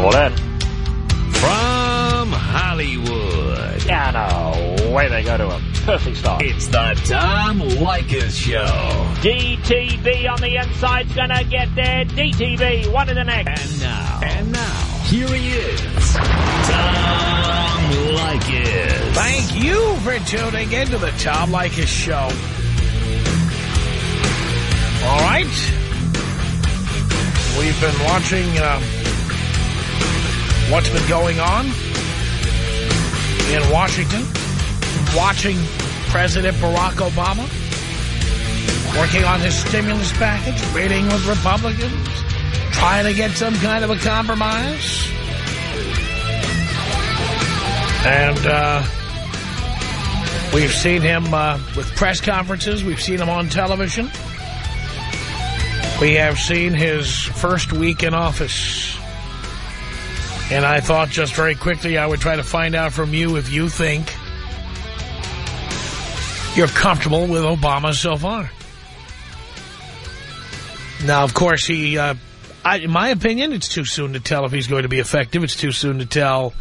Hold in. From Hollywood, Yeah, no. Way they go to a perfect stop. it's the Tom Leykis Show. DTV on the inside's gonna get there. DTV, one in the next. And now, and now, here he is, Tom Leykis. Thank you for tuning in to the Tom Leykis Show. All right. We've been watching uh, what's been going on in Washington, watching President Barack Obama working on his stimulus package, meeting with Republicans, trying to get some kind of a compromise. And uh, we've seen him uh, with press conferences. We've seen him on television. We have seen his first week in office. And I thought just very quickly I would try to find out from you if you think you're comfortable with Obama so far. Now, of course, he, uh, I, in my opinion, it's too soon to tell if he's going to be effective. It's too soon to tell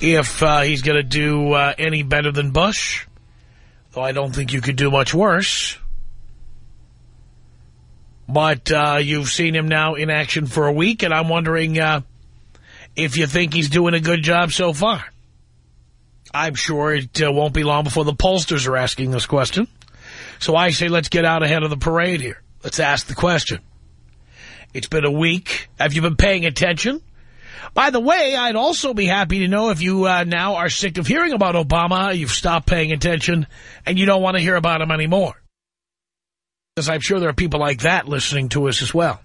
if uh, he's going to do uh, any better than Bush. Though I don't think you could do much worse. But uh, you've seen him now in action for a week, and I'm wondering uh, if you think he's doing a good job so far. I'm sure it uh, won't be long before the pollsters are asking this question. So I say let's get out ahead of the parade here. Let's ask the question. It's been a week. Have you been paying attention? By the way, I'd also be happy to know if you uh, now are sick of hearing about Obama, you've stopped paying attention, and you don't want to hear about him anymore. Because I'm sure there are people like that listening to us as well.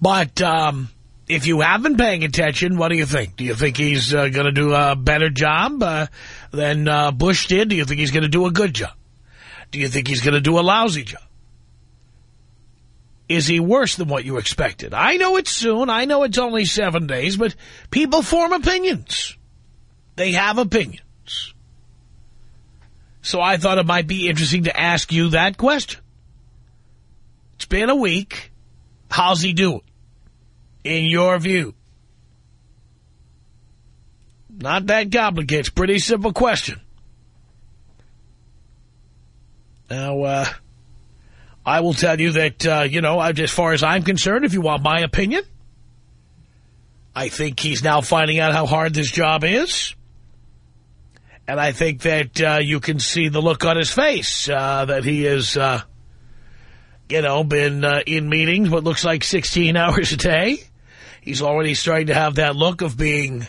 But um, if you have been paying attention, what do you think? Do you think he's uh, going to do a better job uh, than uh, Bush did? Do you think he's going to do a good job? Do you think he's going to do a lousy job? Is he worse than what you expected? I know it's soon. I know it's only seven days, but people form opinions. They have opinions. So I thought it might be interesting to ask you that question. It's been a week. How's he doing? In your view? Not that complicated. Pretty simple question. Now, uh, I will tell you that, uh, you know, as far as I'm concerned, if you want my opinion, I think he's now finding out how hard this job is. And I think that uh, you can see the look on his face, uh, that he has, uh, you know, been uh, in meetings what looks like 16 hours a day. He's already starting to have that look of being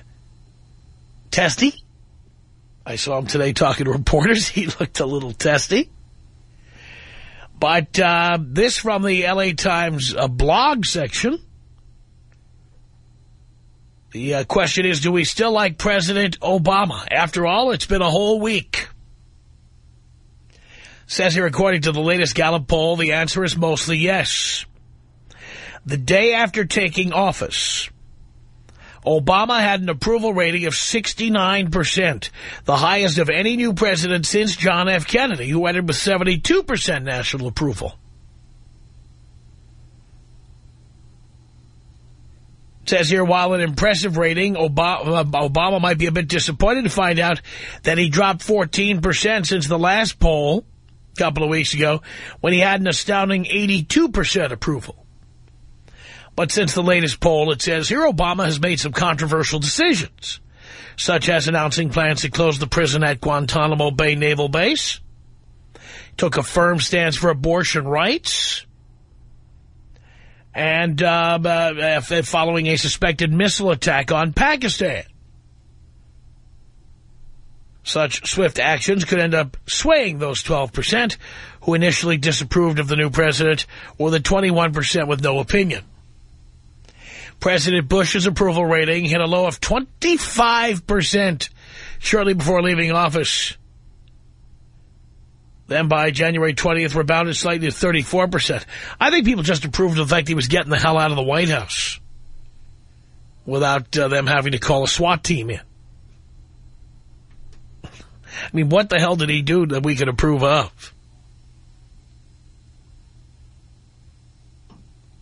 testy. I saw him today talking to reporters. He looked a little testy. But uh, this from the L.A. Times uh, blog section. The uh, question is, do we still like President Obama? After all, it's been a whole week. Says here, according to the latest Gallup poll, the answer is mostly yes. The day after taking office, Obama had an approval rating of 69%, the highest of any new president since John F. Kennedy, who entered with 72% national approval. Says here, while an impressive rating, Obama, uh, Obama might be a bit disappointed to find out that he dropped 14% since the last poll a couple of weeks ago, when he had an astounding 82% approval. But since the latest poll, it says here Obama has made some controversial decisions, such as announcing plans to close the prison at Guantanamo Bay Naval Base, took a firm stance for abortion rights, and uh, uh, following a suspected missile attack on Pakistan. Such swift actions could end up swaying those 12% who initially disapproved of the new president or the 21% with no opinion. President Bush's approval rating hit a low of 25% shortly before leaving office. Then by January 20th, rebounded slightly to 34%. I think people just approved of the fact he was getting the hell out of the White House without uh, them having to call a SWAT team in. I mean, what the hell did he do that we could approve of?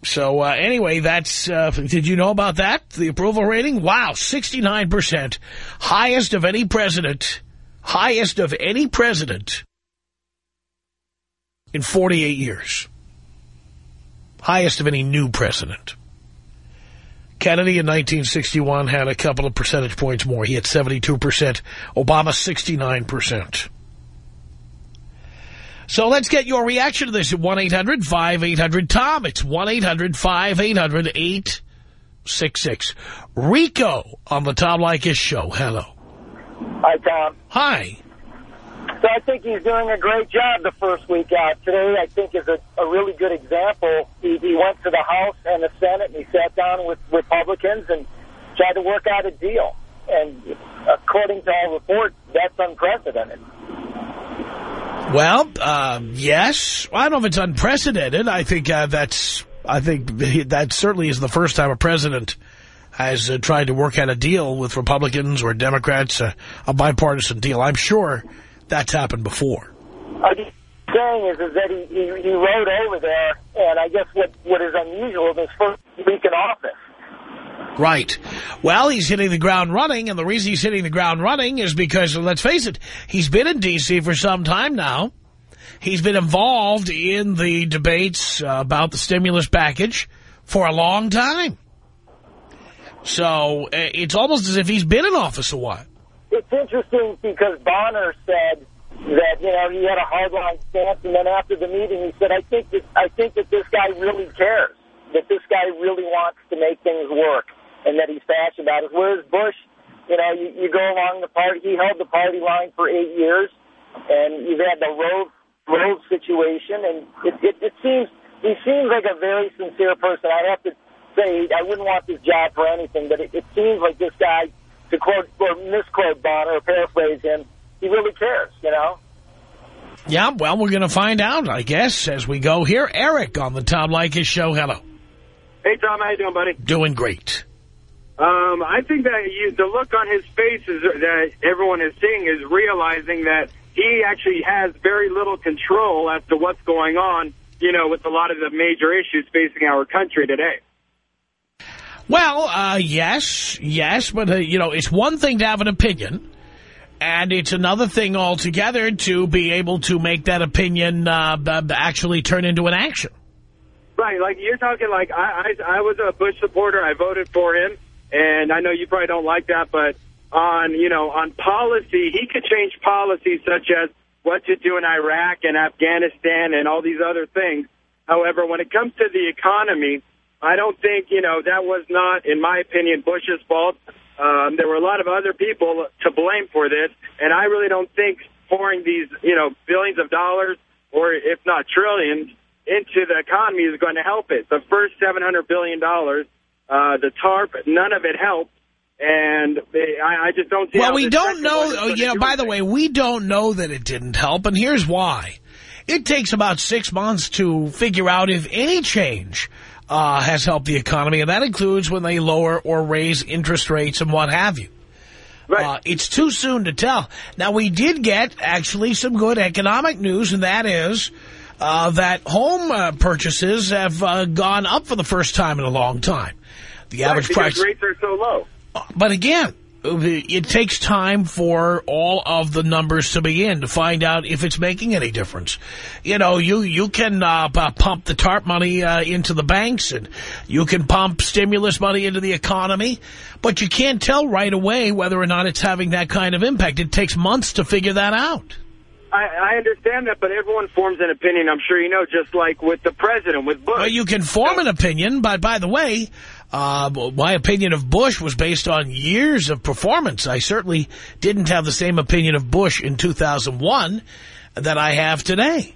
So uh, anyway, that's, uh, did you know about that? The approval rating? Wow, 69%. Highest of any president. Highest of any president in 48 years. Highest of any new president. Kennedy in 1961 had a couple of percentage points more. He had 72%. Obama, 69%. So let's get your reaction to this at 1-800-5800-TOM. It's 1-800-5800-866. Rico on the Tom Leykis show. Hello. Hi, Tom. Hi. So I think he's doing a great job the first week out. Today, I think, is a, a really good example. He, he went to the House and the Senate, and he sat down with Republicans and tried to work out a deal. And according to all reports, that's unprecedented. Well, uh, yes. I don't know if it's unprecedented. I think uh, that's. I think that certainly is the first time a president has uh, tried to work out a deal with Republicans or Democrats, uh, a bipartisan deal. I'm sure that's happened before. I'm saying is, is that he, he, he rode over there, and I guess what, what is unusual is his first week in office. Right. Well, he's hitting the ground running, and the reason he's hitting the ground running is because, let's face it, he's been in D.C. for some time now. He's been involved in the debates about the stimulus package for a long time. So uh, it's almost as if he's been in office a while. It's interesting because Bonner said that, you know, he had a hardline stance, and then after the meeting he said, I think that, I think that this guy really cares, that this guy really wants to make things work and that he's passionate about it. Whereas Bush, you know, you, you go along the party, he held the party line for eight years, and you've had the road road situation, and it, it, it seems he seems like a very sincere person. I have to say, I wouldn't want this job for anything, but it, it seems like this guy, to quote or misquote Bonner or paraphrase him, he really cares, you know. Yeah, well, we're going to find out, I guess, as we go here. Eric on the Tom Leykis show. Hello. Hey, Tom. How you doing, buddy? Doing great. Um, I think that you, the look on his face is that everyone is seeing is realizing that he actually has very little control as to what's going on, you know, with a lot of the major issues facing our country today. Well, uh, yes, yes, but, uh, you know, it's one thing to have an opinion, and it's another thing altogether to be able to make that opinion uh, actually turn into an action. Right, like you're talking like I, I, I was a Bush supporter. I voted for him. And I know you probably don't like that, but on, you know, on policy, he could change policies such as what to do in Iraq and Afghanistan and all these other things. However, when it comes to the economy, I don't think, you know, that was not, in my opinion, Bush's fault. Um, there were a lot of other people to blame for this, and I really don't think pouring these, you know, billions of dollars, or if not trillions, into the economy is going to help it. The first $700 billion uh, the TARP, none of it helped. And they, I, I, just don't see Well, we don't know, oh, you know, by the way, we don't know that it didn't help, and here's why. It takes about six months to figure out if any change uh, has helped the economy, and that includes when they lower or raise interest rates and what have you. Right. Uh, it's too soon to tell. Now, we did get actually some good economic news, and that is uh, that home uh, purchases have uh, gone up for the first time in a long time. The right, average price. rates are so low. But again, it takes time for all of the numbers to be in to find out if it's making any difference. You know, you, you can uh, pump the TARP money uh, into the banks and you can pump stimulus money into the economy, but you can't tell right away whether or not it's having that kind of impact. It takes months to figure that out. I, I understand that, but everyone forms an opinion, I'm sure you know, just like with the president, with Bush. Well, you can form an opinion, but by the way, uh, my opinion of Bush was based on years of performance. I certainly didn't have the same opinion of Bush in 2001 that I have today.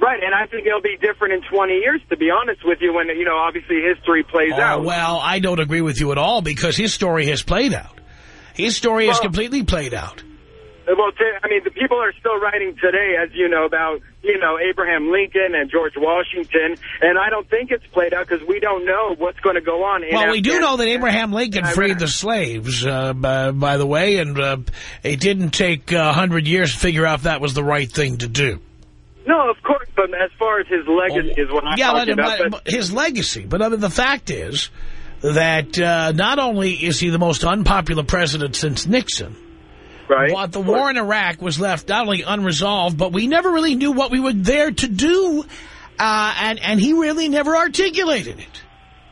Right, and I think it'll be different in 20 years, to be honest with you, when, you know, obviously history plays uh, out. Well, I don't agree with you at all because his story has played out. His story well, has completely played out. Well, I mean, the people are still writing today, as you know, about, you know, Abraham Lincoln and George Washington, and I don't think it's played out because we don't know what's going to go on. well, we do know that Abraham Lincoln freed the slaves, uh, by, by, the way, and uh, it didn't take a uh, hundred years to figure out if that was the right thing to do. No, of course, but as far as his legacy is what I'm yeah, talking but, about. but his legacy. But I mean, the fact is that uh, not only is he the most unpopular president since Nixon, right? but the war in Iraq was left not only unresolved, but we never really knew what we were there to do, uh, and and he really never articulated it.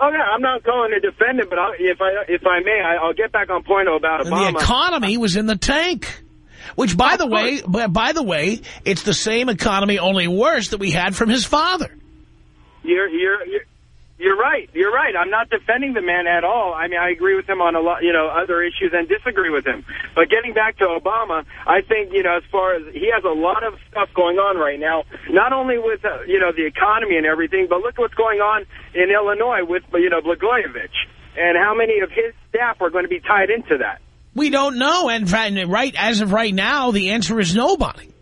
Oh yeah, I'm not going to defend him, but I'll, if I if I may, I, I'll get back on point about And Obama. the economy was in the tank. Which, by the way, by by the way, it's the same economy, only worse, that we had from his father. You're you're you're you're right. You're right. I'm not defending the man at all. I mean, I agree with him on a lot, you know, other issues and disagree with him. But getting back to Obama, I think, you know, as far as he has a lot of stuff going on right now, not only with, uh, you know, the economy and everything, but look what's going on in Illinois with, you know, Blagojevich and how many of his staff are going to be tied into that. We don't know, and right as of right now, the answer is nobody.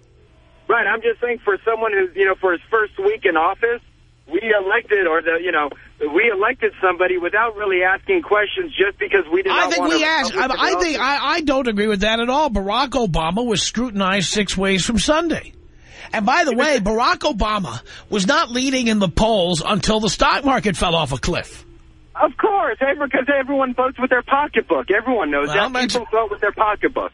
Right. I'm just saying for someone who's, you know, for his first week in office, we elected, or the, you know, we elected somebody without really asking questions just because we did I think want we asked. I, I think I, I don't agree with that at all. Barack Obama was scrutinized six ways from Sunday. And by the way, Barack Obama was not leading in the polls until the stock market fell off a cliff. Of course, because everyone votes with their pocketbook. Everyone knows Well, that. People vote with their pocketbook.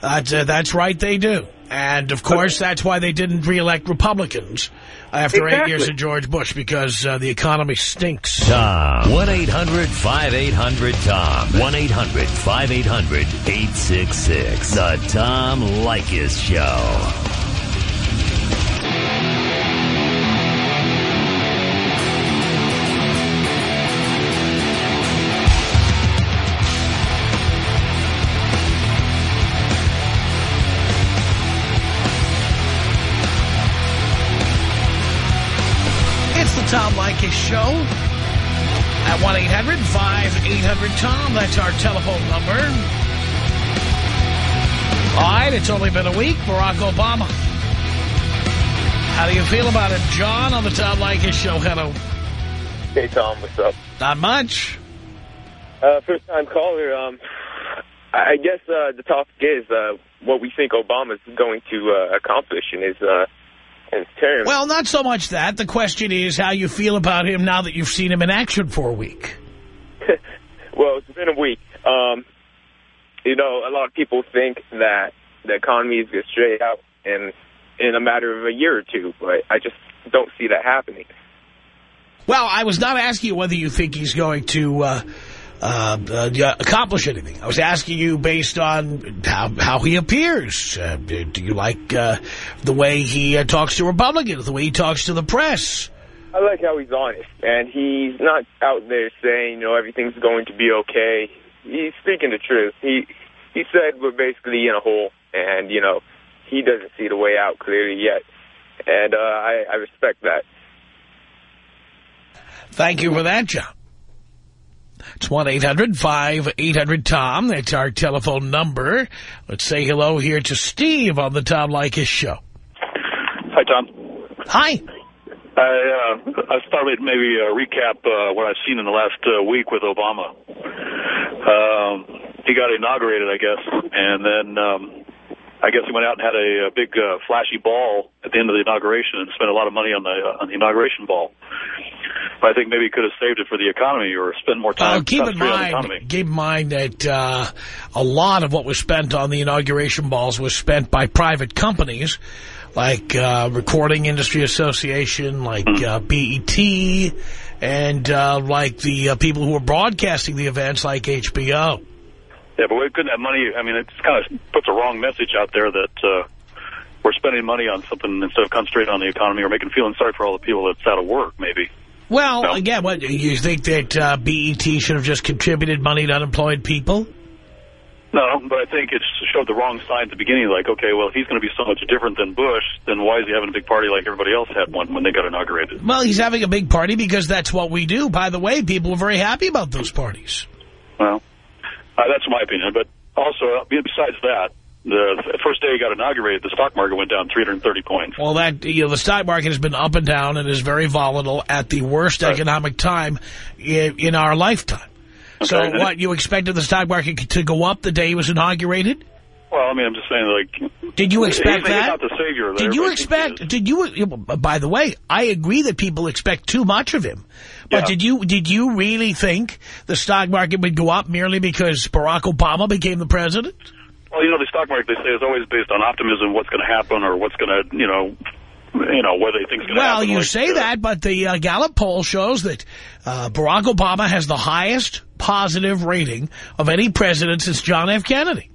That's, uh, that's right, they do. And, of course, that's why they didn't reelect Republicans after eight years of George Bush, because uh, the economy stinks. Tom. 1-800-5800-TOM. 1-800-5800-866. The Tom Leykis Show. Tom Leykis Show at 1-800-5800-TOM. That's our telephone number. All right, it's only been a week. Barack Obama. How do you feel about it? John on the Tom Leykis Show. Hello. Hey, Tom, what's up? Not much. Uh, first time caller. Um, I guess uh, the topic is uh, what we think Obama's going to uh, accomplish in his, in his term. Well, not so much that. The question is how you feel about him now that you've seen him in action for a week. well, it's been a week. Um, you know, a lot of people think that the economy is going to straight out in in a matter of a year or two, but I just don't see that happening. Well, I was not asking you whether you think he's going to uh, uh, uh, accomplish anything. I was asking you based on how, how he appears. Uh, do do you like uh, the way he uh, talks to Republicans, the way he talks to the press? I like how he's honest, and he's not out there saying, you know, everything's going to be okay. He's speaking the truth. He he said we're basically in a hole, and, you know, he doesn't see the way out clearly yet. And uh, I, I respect that. Thank you for that, John. It's 1-800-5800-TOM. That's our telephone number. Let's say hello here to Steve on the Tom Leykis Show. Hi, Tom. Hi. I, uh, I thought we'd maybe uh, recap uh, what I've seen in the last uh, week with Obama. Um, he got inaugurated, I guess, and then um, I guess he went out and had a, a big uh, flashy ball at the end of the inauguration and spent a lot of money on the uh, on the inauguration ball. But I think maybe he could have saved it for the economy or spent more time Uh, keep in concentrating on the mind, economy. keep in mind that uh, a lot of what was spent on the inauguration balls was spent by private companies, like uh, Recording Industry Association, like Hmm. uh, BET, and uh, like the uh, people who were broadcasting the events, like HBO. Yeah, but we couldn't have money. I mean, it kind of puts a wrong message out there that uh, we're spending money on something instead of concentrating on the economy or making feeling sorry for all the people that's out of work, maybe. Well, No. again, what you think that uh, BET should have just contributed money to unemployed people? No, but I think it showed the wrong sign at the beginning. Like, okay, well, if he's going to be so much different than Bush, then why is he having a big party like everybody else had one when they got inaugurated? Well, he's having a big party because that's what we do. By the way, people are very happy about those parties. Well, uh, that's my opinion. But also, uh, besides that, the first day he got inaugurated, the stock market went down 330 points. Well, that you know, the stock market has been up and down and is very volatile at the worst Right. economic time in, in our lifetime. So what, you expected the stock market to go up the day he was inaugurated? Well, I mean, I'm just saying, like... Did you expect that? Not the savior. That Did you everybody thinks he expect, did you, by the way, I agree that people expect too much of him. But Yeah. did you, did you really think the stock market would go up merely because Barack Obama became the president? Well, you know, the stock market, they say, is always based on optimism, what's going to happen or what's going to, you know, you know, whether they think going to Well, happen. you like, say uh, that, but the uh, Gallup poll shows that uh, Barack Obama has the highest positive rating of any president since John F. Kennedy.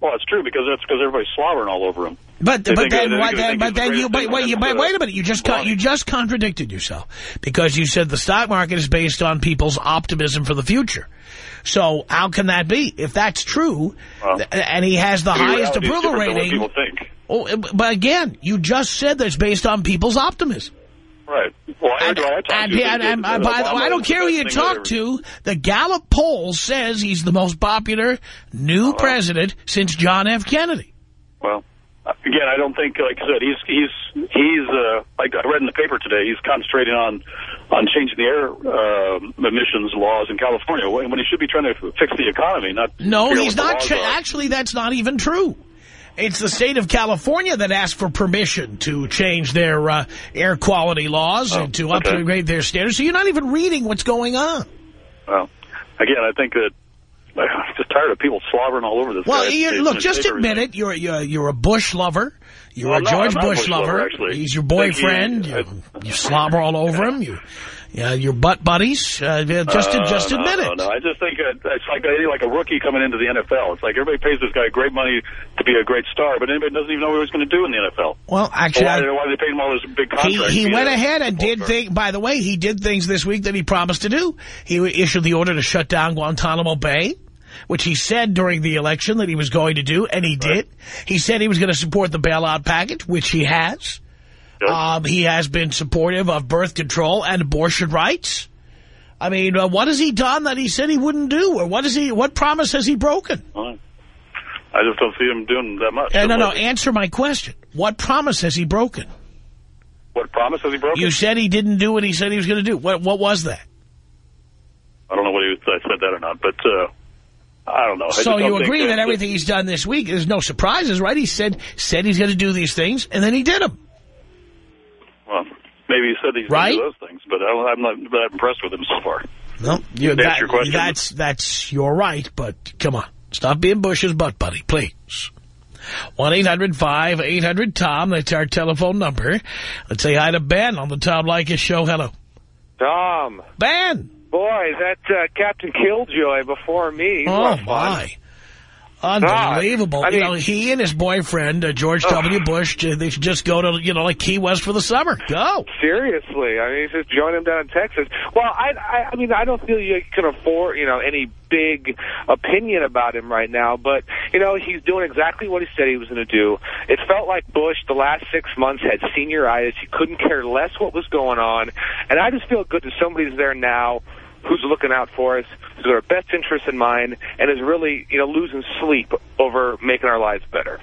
Well, it's true because that's because everybody's slobbering all over him. But They but then they what, they but the then you greatest but thing wait you but uh, wait a minute you just con- you just contradicted yourself because you said the stock market is based on people's optimism for the future. So how can that be if that's true? Well, and he has the highest approval different than what rating. people think. Oh, but again, you just said that it's based on people's optimism. Right. Well, I, And, I talked and, to you, and, and, by the way, I don't care who you talk to. The Gallup poll says he's the most popular new president since John F. Kennedy. Well, again, I don't think, like I said, he's he's he's uh, like I read in the paper today. He's concentrating on on changing the air uh, emissions laws in California when he should be trying to fix the economy. Not No, he's not. are. actually, that's not even true. It's the state of California that asked for permission to change their uh, air quality laws Oh, and to okay. upgrade their standards. So you're not even reading what's going on. Well, again, I think that I'm just tired of people slobbering all over this. Well, you, look, just admit it. You're, you're you're a Bush lover. You're Well, a George a Bush, Bush lover. lover, actually. He's your boyfriend. I- you, you slobber all over him. You, yeah, your butt buddies. Uh, just Uh, just no, admit no, it. No, I just think it's like like a rookie coming into the NFL. It's like everybody pays this guy great money to be a great star, but anybody doesn't even know what he's going to do in the NFL. Well, So actually, why, I- why they paid him all this big He, contract? he be went ahead and did things, by the way, he did things this week that he promised to do. He issued the order to shut down Guantanamo Bay, which he said during the election that he was going to do, and he did. He said he was going to support the bailout package, which he has. Good. Um, he has been supportive of birth control and abortion rights. I mean, uh, what has he done that he said he wouldn't do? Or what is he? What promise has he broken? I just don't see him doing that much. Uh, no, no, answer my question. What promise has he broken? What promise has he broken? You said he didn't do what he said he was going to do. What, what was that? I don't know whether he I said that or not, but uh, I don't know. I So you agree that everything he's done this week, there's no surprises, right? He said said he's going to do these things, and then he did them. Well, maybe he said he's Right? going to do those things, but I I'm not that impressed with him so far. No, you, your question. that's that's you're right, but come on, stop being Bush's butt buddy, please. One eight hundred five eight hundred Tom. That's our telephone number. Let's say hi to Ben on the Tom Leykis show. Hello, Tom, Ben. boy, that uh, Captain Killjoy before me. Oh my. Unbelievable. I you mean- know, he and his boyfriend, uh, George W. Bush, uh, they should just go to, you know, like Key West for the summer. Go. Seriously, I mean, just join him down in Texas. Well, I, I, I mean, I don't feel you can afford, you know, any big opinion about him right now. But you know, he's doing exactly what he said he was going to do. It felt like Bush the last six months had senioritis. He couldn't care less what was going on, and I just feel good that somebody's there now who's looking out for us, who's got our best interests in mind, and is really, you know, losing sleep over making our lives better.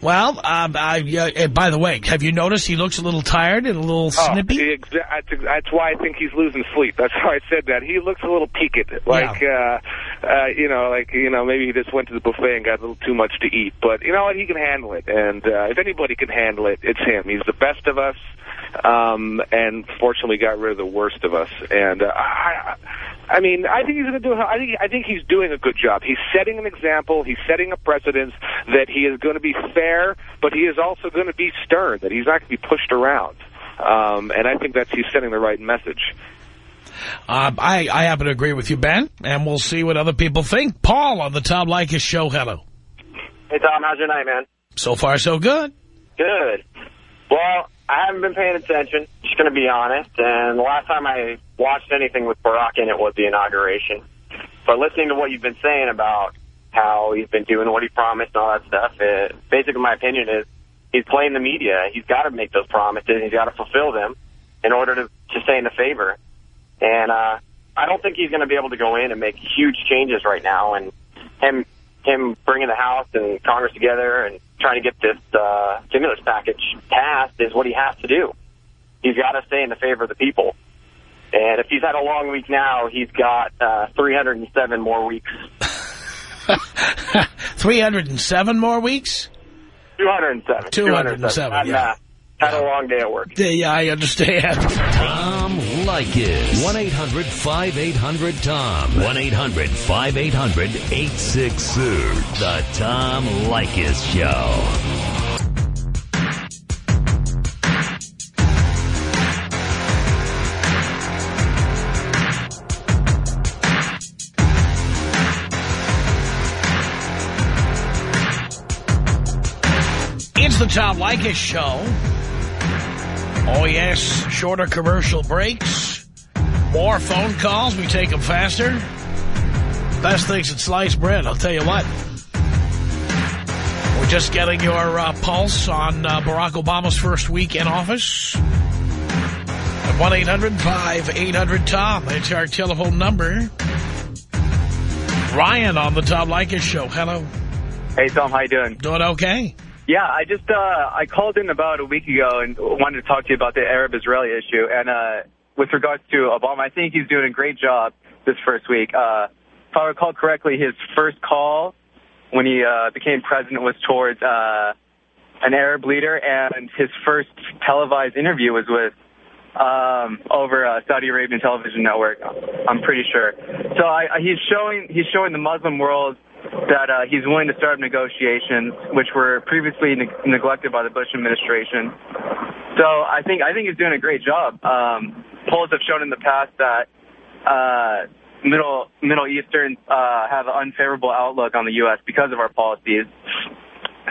Well, um, I, uh, by the way, have you noticed he looks a little tired and a little snippy? Oh, exa- that's, why I think he's losing sleep. That's why I said that. He looks a little peaked, like uh, uh, you know, like you know, maybe he just went to the buffet and got a little too much to eat. But you know what? He can handle it, and uh, if anybody can handle it, it's him. He's the best of us, um, and fortunately, got rid of the worst of us. And uh, I, I mean, I think he's going to do. I think I think he's doing a good job. He's setting an example. He's setting a precedence that he is going to be fair, but he is also going to be stern. That he's not going to be pushed around. Um, and I think that's he's setting the right message. Um, I, I happen to agree with you, Ben, and we'll see what other people think. Paul on the Tom Leykis show. Hello. Hey, Tom, how's your night, man? So far, so good. Good. Well, I haven't been paying attention, just going to be honest. And the last time I watched anything with Barack in it was the inauguration. But listening to what you've been saying about how he's been doing what he promised and all that stuff, it, basically my opinion is he's playing the media. He's got to make those promises. He's got to fulfill them in order to, to stay in the favor. And uh, I don't think he's going to be able to go in and make huge changes right now. And him him bringing the House and Congress together and trying to get this uh, stimulus package passed is what he has to do. He's got to stay in the favor of the people. And if he's had a long week now, he's got uh, 307 more weeks. 307 more weeks? 207. 207, And, yeah. Had a long day at work. Yeah, I understand. Tom Leykis. 1-800-5800-TOM. 1-800-5800-866. The Tom Leykis Show. It's the Tom Leykis Show. Oh, yes, shorter commercial breaks. More phone calls. We take them faster. Best things at sliced bread, I'll tell you what. We're just getting your uh, pulse on uh, Barack Obama's first week in office. At 1-800-5800-TOM. That's our telephone number. Ryan on the Tom Leykis Show. Hello. Hey, Tom, how you doing? Doing okay? Yeah, I just, uh, I called in about a week ago and wanted to talk to you about the Arab-Israeli issue. And, uh, with regards to Obama, I think he's doing a great job this first week. Uh, if I recall correctly, his first call when he, uh, became president was towards, uh, an Arab leader and his first televised interview was with, um, over uh, Saudi Arabian television network. I'm pretty sure. So I, I, he's showing he's showing the Muslim world that uh, he's willing to start negotiations, which were previously ne- neglected by the Bush administration. So I think I think he's doing a great job. Um, polls have shown in the past that uh, Middle Middle Eastern uh, have an unfavorable outlook on the U.S. because of our policies.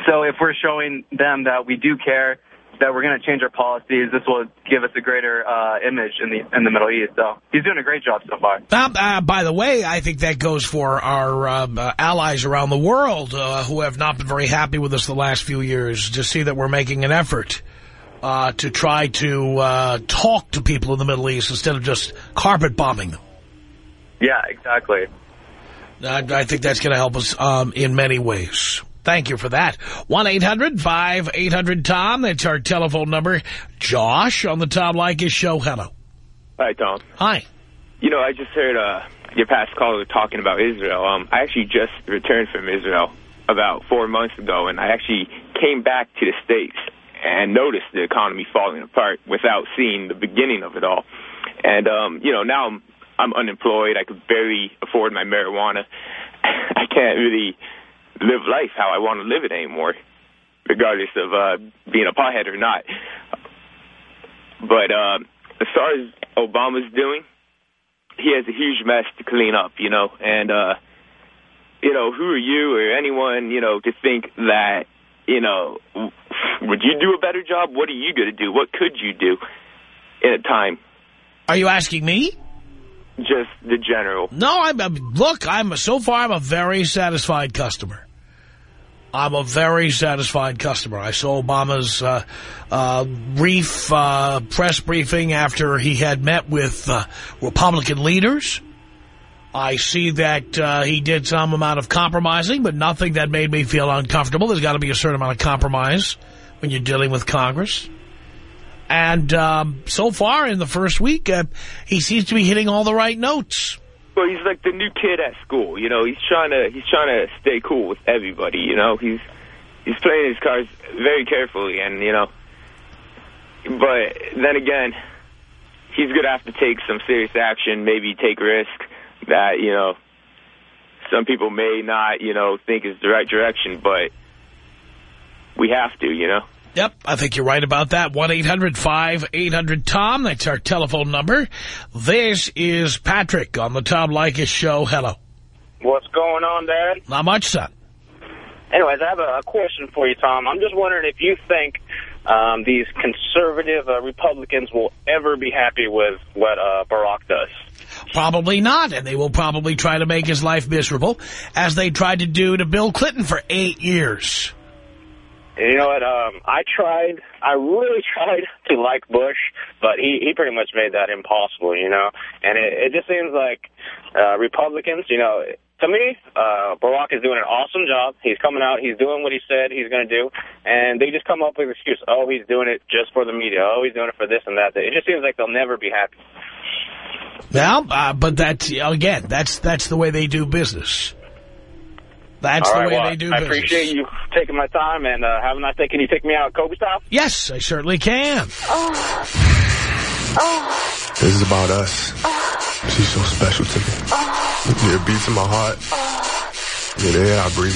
So if we're showing them that we do care, that we're going to change our policies, this will give us a greater uh, image in the in the Middle East. So he's doing a great job so far. Uh, uh, by the way, I think that goes for our um, uh, allies around the world uh, who have not been very happy with us the last few years to see that we're making an effort uh, to try to uh, talk to people in the Middle East instead of just carpet bombing them. Yeah, exactly. I, I think that's going to help us um, in many ways. Thank you for that. 1-800-5800-TOM. That's our telephone number. Josh on the Tom Leykis show. Hello. Hi, Tom. Hi. You know, I just heard uh, your past caller talking about Israel. Um, I actually just returned from Israel about four months ago, and I actually came back to the States and noticed the economy falling apart without seeing the beginning of it all. And, um, you know, now I'm, I'm unemployed. I could barely afford my marijuana. I can't really live life how I want to live it anymore, regardless of uh, being a pothead or not. But uh, as far as Obama's doing, he has a huge mess to clean up, you know, and, uh, you know, who are you or anyone, you know, to think that, you know, would you do a better job? What are you going to do? What could you do in a time? Are you asking me? Just the general. No, I'm, I'm look, I'm so far I'm a very satisfied customer. I'm a very satisfied customer. I saw Obama's uh, uh, brief uh, press briefing after he had met with uh, Republican leaders. I see that uh, he did some amount of compromising, but nothing that made me feel uncomfortable. There's got to be a certain amount of compromise when you're dealing with Congress. And um, so far in the first week, uh, he seems to be hitting all the right notes. Well, he's like the new kid at school. You know, he's trying to he's trying to stay cool with everybody. You know, he's he's playing his cards very carefully, and you know. But then again, he's gonna have to take some serious action. Maybe take risk that you know some people may not you know think is the right direction, but we have to. You know. Yep, I think you're right about that. 1-800-5800-TOM. That's our telephone number. This is Patrick on the Tom Leykis Show. Hello. What's going on, Dad? Not much, son. Anyways, I have a, a question for you, Tom. I'm just wondering if you think um, these conservative uh, Republicans will ever be happy with what uh, Barack does. Probably not, and they will probably try to make his life miserable, as they tried to do to Bill Clinton for eight years. And you know what? Um, I tried. I really tried to like Bush, but he he pretty much made that impossible. You know, and it, it just seems like uh, Republicans. You know, to me, uh, Barack is doing an awesome job. He's coming out. He's doing what he said he's going to do, and they just come up with an excuse. Oh, he's doing it just for the media. Oh, he's doing it for this and that. It just seems like they'll never be happy. Well, uh, but that's again, that's that's the way they do business. That's All the right, way well, they do I business. appreciate you taking my time, and uh, have a nice day. Can you take me out Kobe style? Yes, I certainly can. This is about us. She's so special to me. Yeah, it beats in my heart. Yeah, the air I breathe.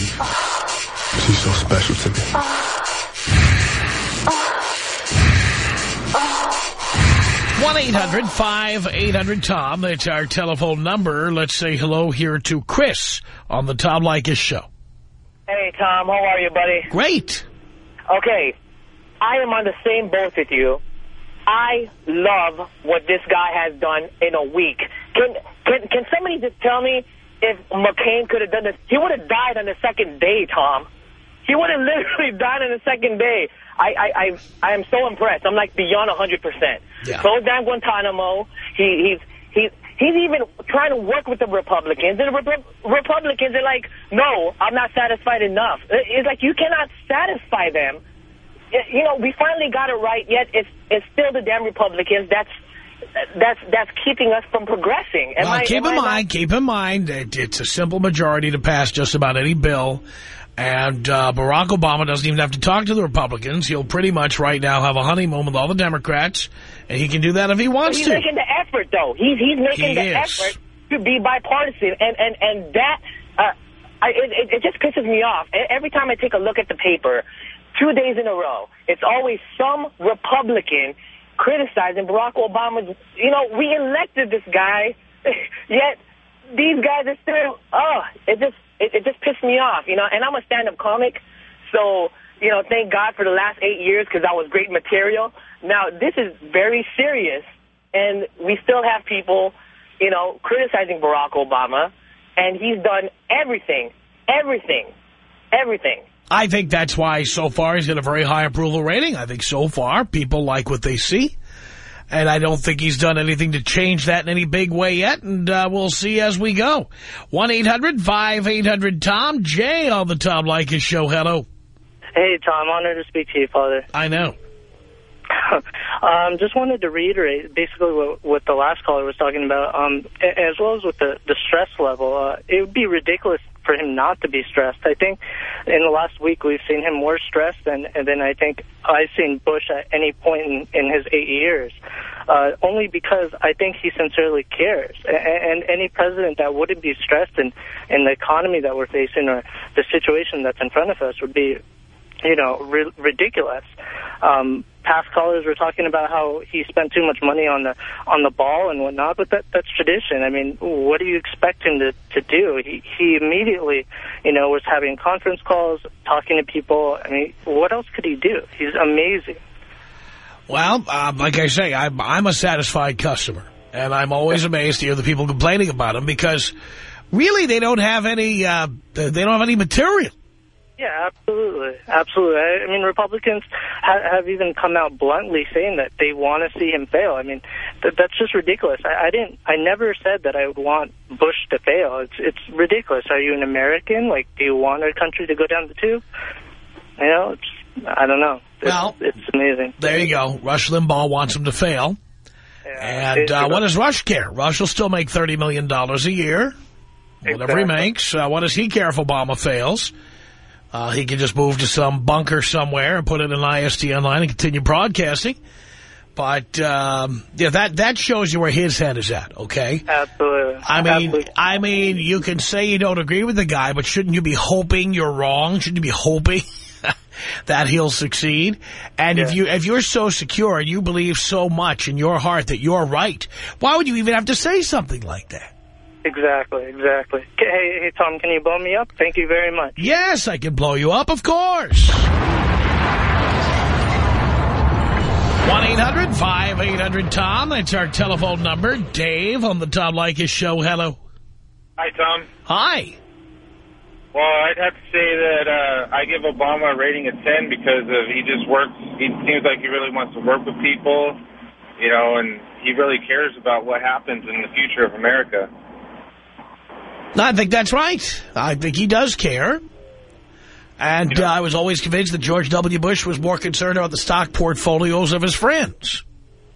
She's so special to me. 1-800-5800-TOM. That's our telephone number. Let's say hello here to Chris on the Tom Leykis Show. Hey, Tom. How are you, buddy? Great. Okay. I am on the same boat with you. I love what this guy has done in a week. Can can can somebody just tell me if McCain could have done this? He would have died on the second day, Tom. He would have literally died on the second day. I I I, I am so impressed. I'm like beyond 100%. Yeah. Close down Guantanamo. He he's he's he's even trying to work with the Republicans. And the Rep Republicans are like, no, I'm not satisfied enough. It's like you cannot satisfy them. You know, we finally got it right, yet it's it's still the damn Republicans that's that's that's keeping us from progressing. Am Well, I- keep in I not- mind, keep in mind that it's a simple majority to pass just about any bill. And uh, Barack Obama doesn't even have to talk to the Republicans. He'll pretty much right now have a honeymoon with all the Democrats. And he can do that if he wants he's to. He's making the effort, though. He's he's making He the is. effort to be bipartisan, and and and that uh, I, it, it just pisses me off. Every time I take a look at the paper, two days in a row, it's always some Republican criticizing Barack Obama. You know, we elected this guy, yet these guys are still. Oh, it just it, it just pissed me off. You know, and I'm a stand-up comic, so you know, thank God for the last eight years because that was great material. Now this is very serious, and we still have people, you know, criticizing Barack Obama, and he's done everything, everything, everything. I think that's why so far he's got a very high approval rating. I think so far people like what they see. And I don't think he's done anything to change that in any big way yet. And uh, we'll see as we go. 1-800-5800-TOM. Jay on the Tom Leykis Show. Hello. Hey, Tom. Honored to speak to you, Father. I know. um, just wanted to reiterate basically what, what the last caller was talking about, um, as well as with the, the stress level. Uh, it would be ridiculous for him not to be stressed. I think in the last week we've seen him more stressed than, than I think I've seen Bush at any point in, in his eight years. Uh, only because I think he sincerely cares. And, and any president that wouldn't be stressed in, in the economy that we're facing or the situation that's in front of us would be you know, ri ridiculous. Um, past callers were talking about how he spent too much money on the on the ball and whatnot, but that that's tradition. I mean, what do you expect him to to do? He he immediately, you know, was having conference calls, talking to people. I mean, what else could he do? He's amazing. Well, um, like I say, I'm, I'm a satisfied customer. And I'm always amazed to hear the people complaining about him because really they don't have any, uh, they don't have any material. Yeah, absolutely, absolutely. I, mean, Republicans ha have even come out bluntly saying that they want to see him fail. I mean, th that's just ridiculous. I, I didn't, I never said that I would want Bush to fail. It's it's ridiculous. Are you an American? Like, do you want our country to go down the tube? You know, it's, I don't know. It's, Well, it's amazing. There you go. Rush Limbaugh wants him to fail. and uh, what does Rush care? Rush will still make $30 million a year. Whatever he makes. Uh, what does he care if Obama fails? Uh, he can just move to some bunker somewhere and put in an ISDN line and continue broadcasting. But, um, yeah, that, that shows you where his head is at, okay? Absolutely. I mean, Absolutely. I mean, you can say you don't agree with the guy, but shouldn't you be hoping you're wrong? Shouldn't you be hoping that he'll succeed? And if you if you're so secure and you believe so much in your heart that you're right, why would you even have to say something like that? Exactly, exactly. Hey, hey, Tom, can you blow me up? Thank you very much. Yes, I can blow you up, of course. 1-800-5800-TOM. That's our telephone number. Dave on the Tom Leykis Show. Hello. Hi, Tom. Hi. Well, I'd have to say that uh, I give Obama a rating of 10 because of he just works. He seems like he really wants to work with people, you know, and he really cares about what happens in the future of America. I think that's right. I think he does care. And uh, I was always convinced that George W. Bush was more concerned about the stock portfolios of his friends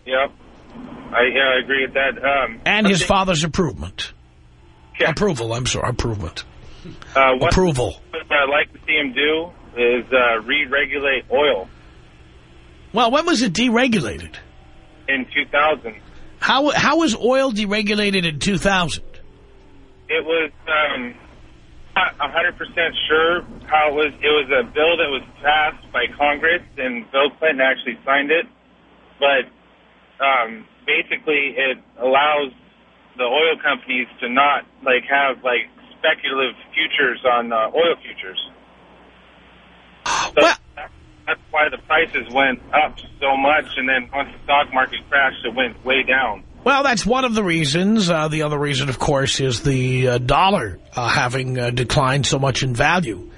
Yep. I, yeah, I agree with that. Um, and his father's approval. Approval, I'm sorry, approval. Uh, Approval. thing I'd like to see him do is uh, re-regulate oil Well, when was it deregulated? in 2000. How how was oil deregulated in 2000? It was um, not 100% sure how it was. It was a bill that was passed by Congress, and Bill Clinton actually signed it. But um, basically, it allows the oil companies to not like have like speculative futures on uh, oil futures. So that's why the prices went up so much, and then once the stock market crashed, it went way down. Well, that's one of the reasons. Uh, the other reason, of course, is the uh, dollar uh, having uh, declined so much in value.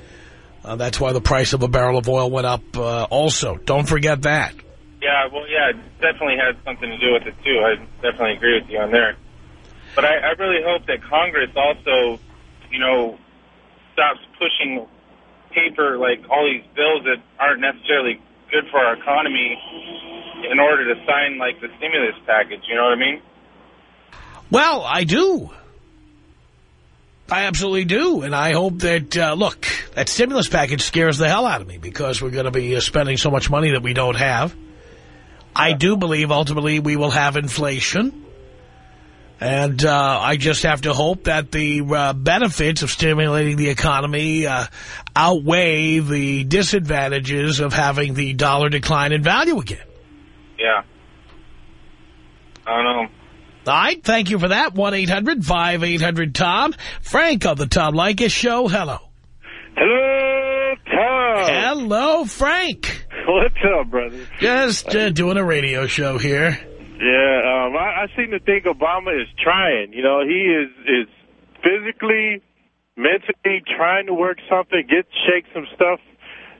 Uh, that's why the price of a barrel of oil went up uh, also. Don't forget that. Yeah, well, yeah, it definitely had something to do with it, too. I definitely agree with you on there. But I, I really hope that Congress also, you know, stops pushing paper, like all these bills that aren't necessarily good for our economy in order to sign, like, the stimulus package. You know what I mean? Well, I do. I absolutely do. And I hope that, uh, look, that stimulus package scares the hell out of me because we're going to be uh, spending so much money that we don't have. I do believe ultimately we will have inflation. And uh, I just have to hope that the uh, benefits of stimulating the economy uh, outweigh the disadvantages of having the dollar decline in value again. Yeah. I don't know. All right, thank you for that. 1-800-5800-TOM. Frank on the Tom Leykis Show. Hello. Hello, Tom. Hello, Frank. What's up, brother? Just uh, doing a radio show here. Yeah, um, I, I seem to think Obama is trying. You know, he is is physically, mentally trying to work something, get shake some stuff,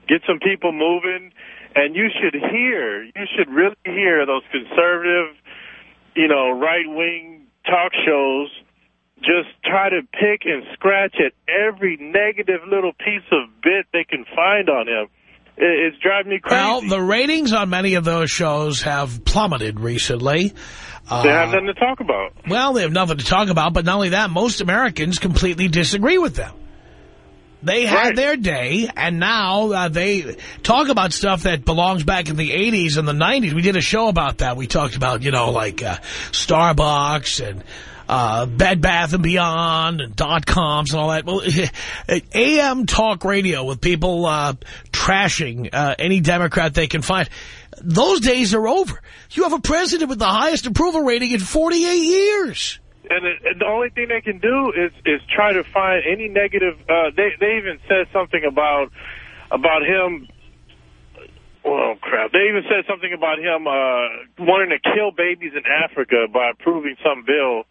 get some people moving. And you should hear, you should really hear those conservative, you know, right-wing talk shows just try to pick and scratch at every negative little piece of bit they can find on him. It, it's driving me crazy. Well, the ratings on many of those shows have plummeted recently. they have uh, nothing to talk about. Well, they have nothing to talk about, but not only that, most Americans completely disagree with them. They had Right. their day, and now uh, they talk about stuff that belongs back in the 80s and the 90s. We did a show about that. We talked about, you know, like uh, Starbucks and uh, Bed Bath & Beyond and dot-coms and all that. Well, AM talk radio with people uh, trashing uh, any Democrat they can find. Those days are over. You have a president with the highest approval rating in 48 years. And, it, and the only thing they can do is is try to find any negative. Uh, they they even said something about about him. Oh crap! They even said something about him uh, wanting to kill babies in Africa by approving some bill.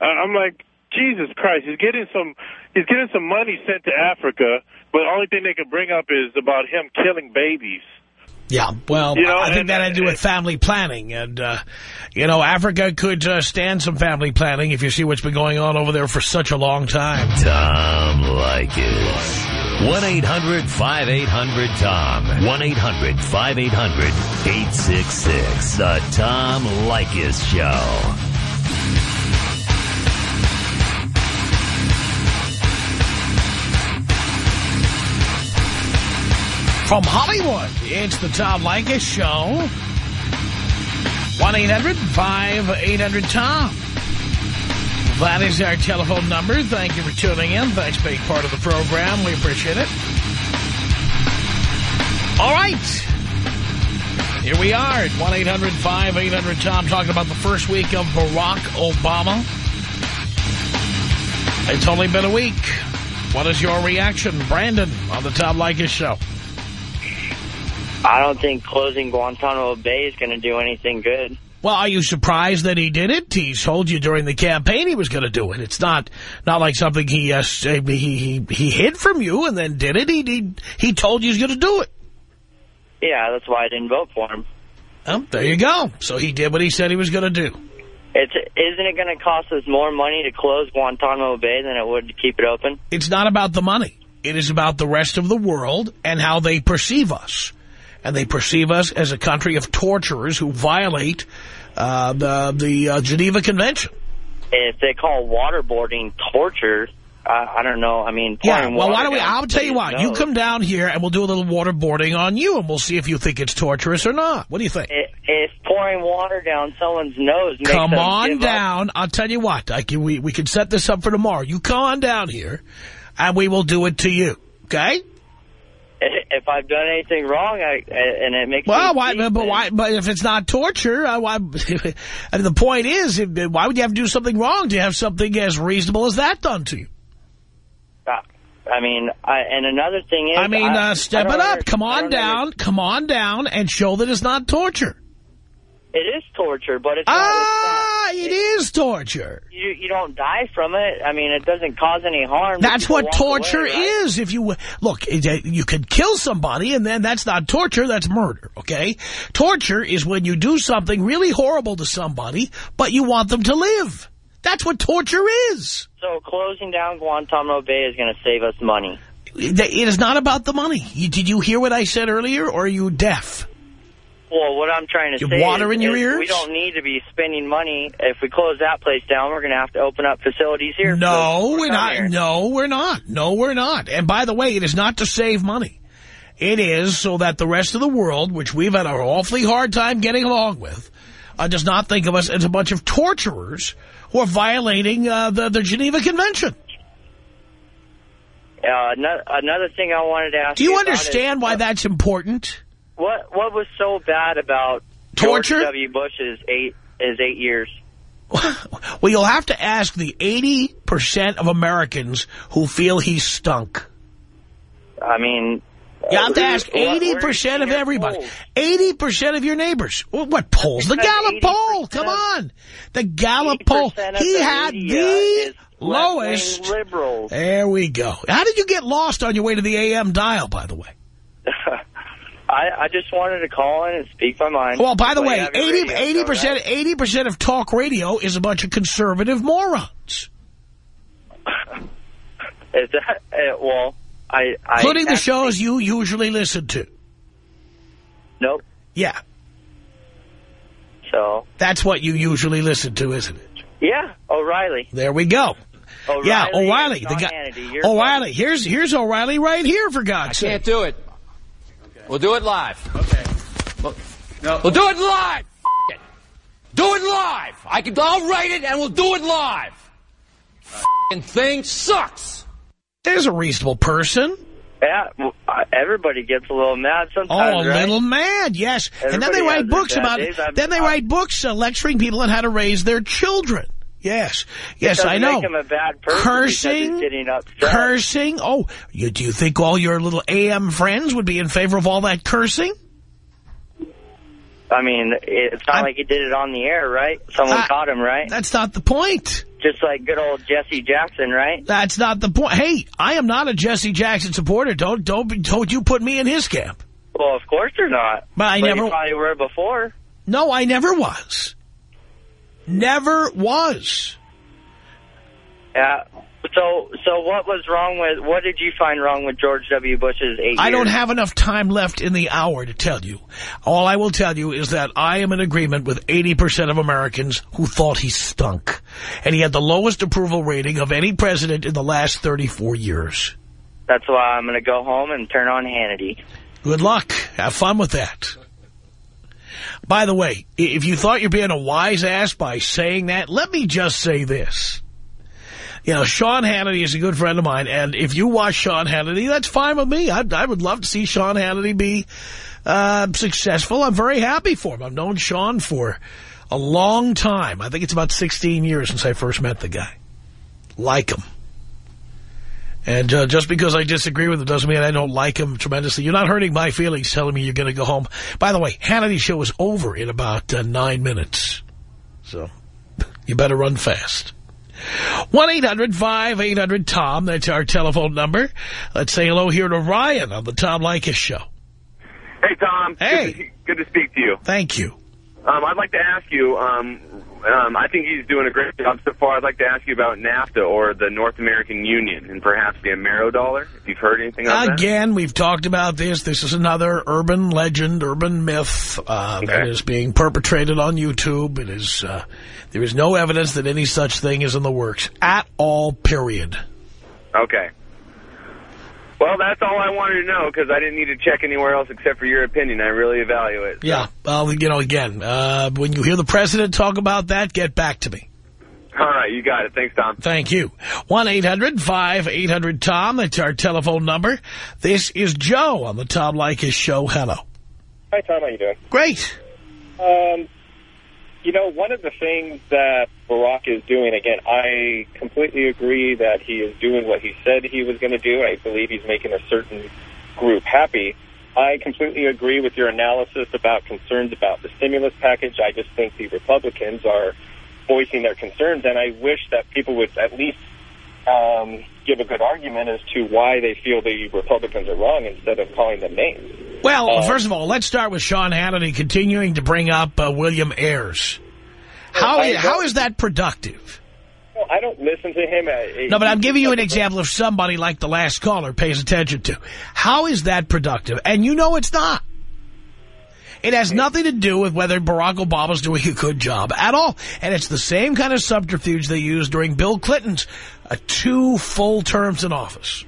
Uh, I'm like, Jesus Christ! He's getting some he's getting some money sent to Africa, but the only thing they can bring up is about him killing babies. Yeah, well, You know, I think and- that had to do with family planning. And, uh, you know, Africa could uh, stand some family planning if you see what's been going on over there for such a long time. Tom Leykis. 1-800-5800-TOM. 1-800-5800-866. The Tom Leykis Show. From Hollywood, it's the Tom Leykis Show. 1-800-5800-TOM. That is our telephone number. Thank you for tuning in. Thanks for being part of the program. We appreciate it. All right. Here we are at 1-800-5800-TOM talking about the first week of Barack Obama. It's only been a week. What is your reaction, Brandon, on the Tom Leykis Show? I don't think closing Guantanamo Bay is going to do anything good. Well, are you surprised that he did it? He told you during the campaign he was going to do it. It's not not like something he uh, he, he he hid from you and then did it. He he, he told you he was going to do it. Yeah, that's why I didn't vote for him. Well, there you go. So he did what he said he was going to do. It's isn't it going to cost us more money to close Guantanamo Bay than it would to keep it open? It's not about the money. It is about the rest of the world and how they perceive us. And they perceive us as a country of torturers who violate uh, the, the uh, Geneva Convention. If they call waterboarding torture, I, I don't know. I mean, Yeah, well, why don't we, I'll tell you what, you come down here and we'll do a little waterboarding on you and we'll see if you think it's torturous or not. What do you think? I- If pouring water down someone's nose makes Come on give up- down. I'll tell you what, I can, we, we can set this up for tomorrow. You come on down here and we will do it to you, okay? If I've done anything wrong, I, and it makes Well, me why, sick, but why? But if it's not torture, uh, why? and the point is, if, why would you have to do something wrong to have something as reasonable as that done to you? I mean, I, and another thing is, I mean, uh, step I it up. Come on down. Come on down and show that it's not torture. It is torture, but it's ah, not. It's not, it is torture. You you don't die from it. I mean, it doesn't cause any harm. That's what torture away, right? is. If you look, you could kill somebody, and then that's not torture. That's murder. Okay, torture is when you do something really horrible to somebody, but you want them to live. That's what torture is. So closing down Guantanamo Bay is going to save us money. It it is not about the money. Did you hear what I said earlier, or are you deaf? Well, what I'm trying to You say water is, in your is ears? we don't need to be spending money. If we close that place down, we're going to have to open up facilities here. No, we're not. here. No, we're not. No, we're not. And by the way, it is not to save money. It is so that the rest of the world, which we've had an awfully hard time getting along with, uh, does not think of us as a bunch of torturers who are violating uh, the, the Geneva Convention. Uh, another, another thing I wanted to ask Do you is, understand why that's important? What what was so bad about Torture? George W. Bush's eight his eight years? Well, you'll have to ask the 80% of Americans who feel he stunk. I mean, You have to uh, ask what- where did 80% of everybody. 80% of your neighbors. Well, What polls? The Gallup poll. Come on. The Gallup poll. He the had the lowest. liberals. There we go. How did you get lost on your way to the AM dial, by the way? I, I just wanted to call in and speak my mind. Well, by the way, you have your 80, radio show, 80%, 80% of talk radio is a bunch of conservative morons. Is that, uh, well, I... I Including the actually- shows you usually listen to. Nope. Yeah. So, That's what you usually listen to, isn't it? yeah, O'Reilly. There we go. O'Reilly yeah, O'Reilly. The guy, O'Reilly. Here's here's O'Reilly right here, for God's sake. Can't do it. We'll do it live. Okay. We'll, we'll do it live. F- it. Do it live. I can. I'll write it and we'll do it live. F***ing thing sucks. There's a reasonable person. Yeah, uh, everybody gets a little mad Oh, sometimes, a right? little mad, yes. and then they write has their books bad about days. I'm- Then they write books uh, lecturing people on how to raise their children. Yes, yes, I know. Make him a bad person Cursing, cursing. Oh, you, do you think all your little AM friends would be in favor of all that cursing? I mean, it's not like he did it on the air, right? Someone I- caught him, right? That's not the point. Just like good old Jesse Jackson, right? That's not the point. Hey, I am not a Jesse Jackson supporter. Don't don't be, don't you put me in his camp. Well, of course they're not. But I you never- probably were before. No, I never was. Never was. Yeah. So, so what was wrong with? What did you find wrong with George W. Bush's eight? I don't have enough time left in the hour to tell you. All I will tell you is that I am in agreement with 80% of Americans who thought he stunk. And he had the lowest approval rating of any president in the last 34 years. That's why I'm going to go home and turn on Hannity. Good luck. Have fun with that. By the way, if you thought you're being a wise ass by saying that, let me just say this. You know, Sean Hannity is a good friend of mine, and if you watch Sean Hannity, that's fine with me. I, I would love to see Sean Hannity be uh, successful. I'm very happy for him. I've known Sean for a long time. I think it's about 16 years since I first met the guy. Like him. And uh, just because I disagree with him doesn't mean I don't like him tremendously. You're not hurting my feelings telling me you're going to go home. By the way, Hannity's show is over in about uh, nine minutes. So you better run fast. 1-800-5800-TOM. That's our telephone number. Let's say hello here to Ryan on the Tom Leykis Show. Hey, Tom. Hey. Good to, good to speak to you. Thank you. Um, I'd like to ask you, um, um, I think he's doing a great job so far. I'd like to ask you about NAFTA or the North American Union and perhaps the Ameridollar, if you've heard anything of that. Again, we've talked about this. This is another urban legend, urban myth uh, that is being perpetrated on YouTube. It is uh, there is no evidence that any such thing is in the works at all. Period. Okay. Well, that's all I wanted to know because I didn't need to check anywhere else except for your opinion. I really value it. Yeah. Well, you know, again, uh, when you hear the president talk about that, get back to me. All right, you got it. Thanks, Tom. Thank you. 1-800-5800-TOM. That's our telephone number. This is Joe on the Tom Leykis show. Hello. Hi, Tom. How you doing? Great. Um, you know, one of the things that Barack is doing, again, I completely agree that he is doing what he said he was going to do. I believe he's making a certain group happy. I completely agree with your analysis about concerns about the stimulus package. I just think the Republicans are voicing their concerns, and I wish that people would at least um, give a good argument as to why they feel the Republicans are wrong instead of calling them names. Well, Uh, first of all, let's start with Sean Hannity continuing to bring up uh, William Ayers. How, I how that productive? well, I don't listen to him. Uh, No, but I'm giving you an example of somebody like the last caller pays attention to. How is that productive? And you know it's not. It has nothing to do with whether Barack Obama's doing a good job at all. And it's the same kind of subterfuge they used during Bill Clinton's uh, two full terms in office.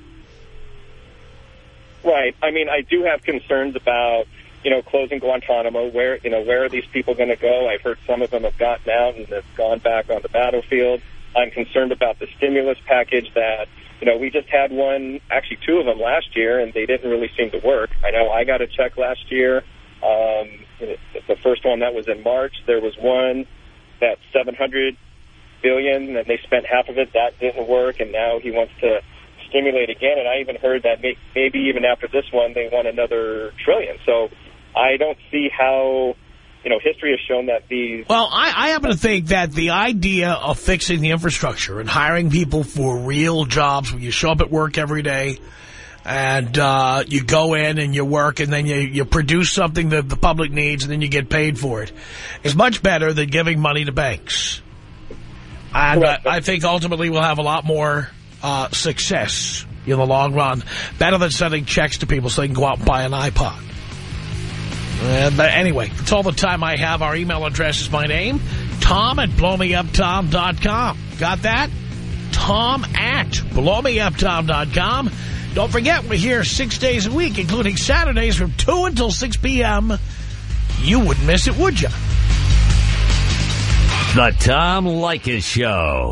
Right. I mean, I do have concerns about, you know, closing Guantanamo. Where, you know, where are these people going to go? I've heard some of them have gotten out and have gone back on the battlefield. I'm concerned about the stimulus package that, you know, we just had one, actually two of them last year, and they didn't really seem to work. I know I got a check last year. Um, the first one that was in March, there was one that 700 billion, and they spent half of it. That didn't work, and now he wants to stimulate again. And I even heard that may, maybe even after this one, they want another trillion. So I don't see how, you know, history has shown that these. Well, I, I happen to think that the idea of fixing the infrastructure and hiring people for real jobs where you show up at work every day and uh, you go in and you work and then you, you produce something that the public needs and then you get paid for it is much better than giving money to banks. And uh, I think ultimately we'll have a lot more uh, success in the long run. Better than sending checks to people so they can go out and buy an iPod. Uh, anyway, that's all the time I have. Our email address is my name, tom at blowmeuptom.com. Got that? Tom at blowmeuptom.com. Don't forget, we're here six days a week, including Saturdays from 2 until 6 p.m. You wouldn't miss it, would you? The Tom Leykis Show.